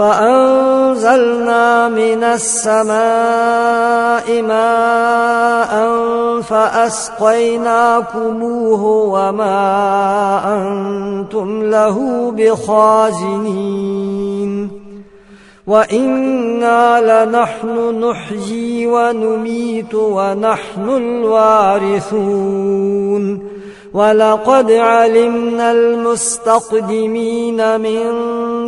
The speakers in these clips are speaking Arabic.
فأنزلنا من السماء ماء فأسقيناكموه وما أنتم له بخازنين وإنا لنحن نحيي ونميت ونحن الوارثون ولقد علمنا المستقدمين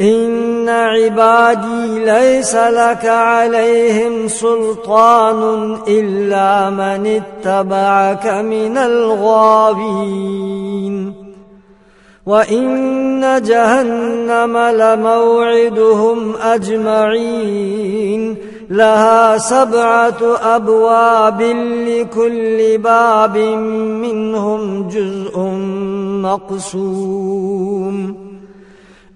إن عبادي ليس لك عليهم سلطان إلا من اتبعك من الغابين. وإن جهنم لموعدهم أجمعين. لها سبعة أبواب لكل باب منهم جزء مقسوم.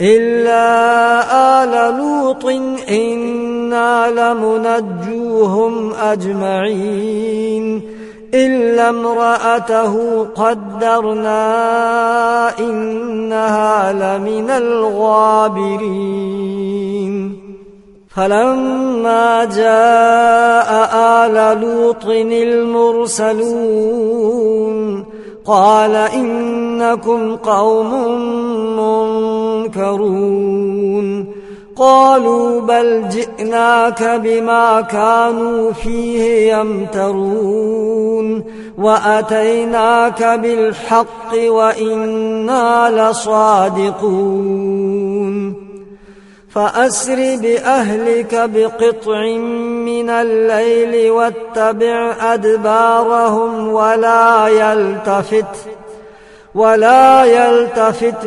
إلا آل لوط إنا لمنجوهم أجمعين إلا امرأته قدرنا إنها لمن الغابرين فلما جاء آل لوط المرسلون قال إنكم قوم منكرون قالوا بل جئناك بما كانوا فيه يمترون. وأتيناك بالحق وإنا لصادقون. فأسر بأهلك بقطع من الليل واتبع أدبارهم ولا يلتفت ولا يلتفت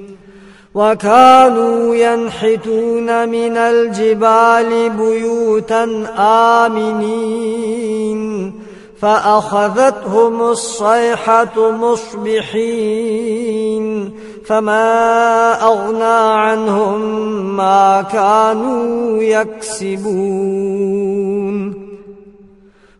وكانوا ينحتون من الجبال بيوتا آمنين فأخذتهم الصيحة مصبحين فما أغنى عنهم ما كانوا يكسبون